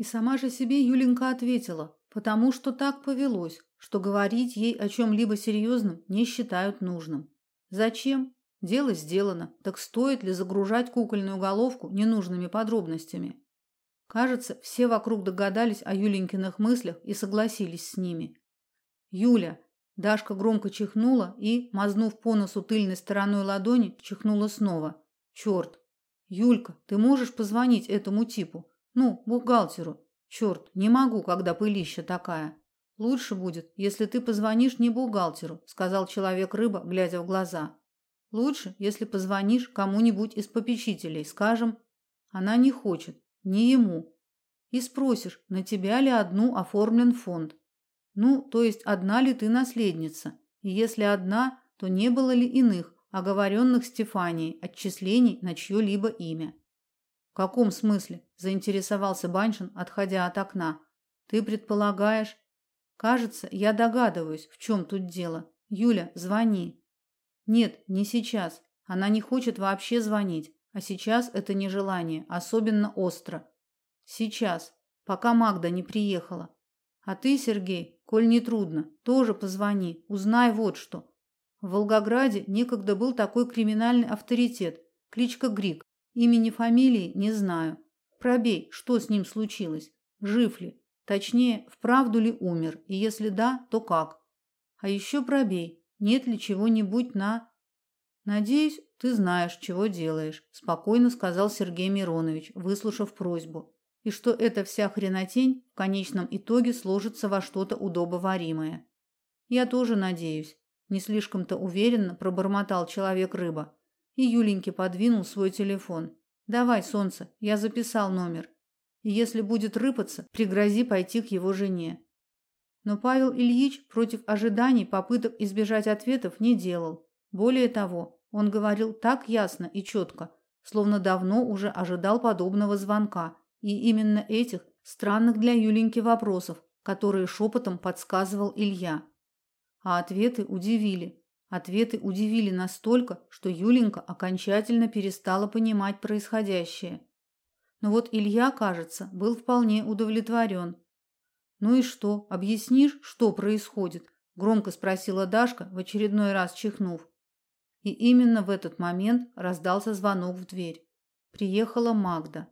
И сама же себе Юленька ответила, потому что так повелось, что говорить ей о чем либо серьезном не считают нужным. Зачем? Дело сделано. Так стоит ли загружать кукольную головку ненужными подробностями? Кажется, все вокруг догадались о Юленькиных мыслях и согласились с ними. Юля, Дашка громко чихнула и, мазнув по носу тыльной стороной ладони, чихнула снова. Черт! Юлька, ты можешь позвонить этому типу? Ну, бухгалтеру. Черт, не могу, когда пылища такая. Лучше будет, если ты позвонишь не бухгалтеру, сказал человек-рыба, глядя в глаза. Лучше, если позвонишь кому-нибудь из попечителей, скажем, она не хочет, не ему. И спросишь, на тебя ли одну оформлен фонд. Ну, то есть одна ли ты наследница? И если одна, то не было ли иных, оговоренных Стефанией, отчислений на чье-либо имя? В каком смысле? заинтересовался Баншин, отходя от окна. Ты предполагаешь? Кажется, я догадываюсь, в чем тут дело. Юля, звони. Нет, не сейчас. Она не хочет вообще звонить, а сейчас это нежелание особенно остро. Сейчас, пока Магда не приехала. А ты, Сергей, коль не трудно, тоже позвони, узнай вот что. В Волгограде некогда был такой криминальный авторитет, кличка Грик. Имени, фамилии не знаю. Пробей, что с ним случилось? Жив ли? Точнее, вправду ли умер? И если да, то как? А еще пробей, нет ли чего-нибудь на Надеюсь, ты знаешь, чего делаешь, спокойно сказал Сергей Миронович, выслушав просьбу и что эта вся хренотень в конечном итоге сложится во что-то удобоваримое. Я тоже надеюсь, не слишком-то уверенно пробормотал человек-рыба. И Юленьке подвинул свой телефон. Давай, солнце, я записал номер. И если будет рыпаться, пригрози пойти к его жене. Но Павел Ильич против ожиданий попыток избежать ответов не делал. Более того, он говорил так ясно и четко, словно давно уже ожидал подобного звонка и именно этих странных для Юленьки вопросов, которые шепотом подсказывал Илья. А ответы удивили. Ответы удивили настолько, что Юленька окончательно перестала понимать происходящее. Но вот Илья, кажется, был вполне удовлетворен. Ну и что? Объяснишь, что происходит? громко спросила Дашка, в очередной раз чихнув. И именно в этот момент раздался звонок в дверь. Приехала Магда.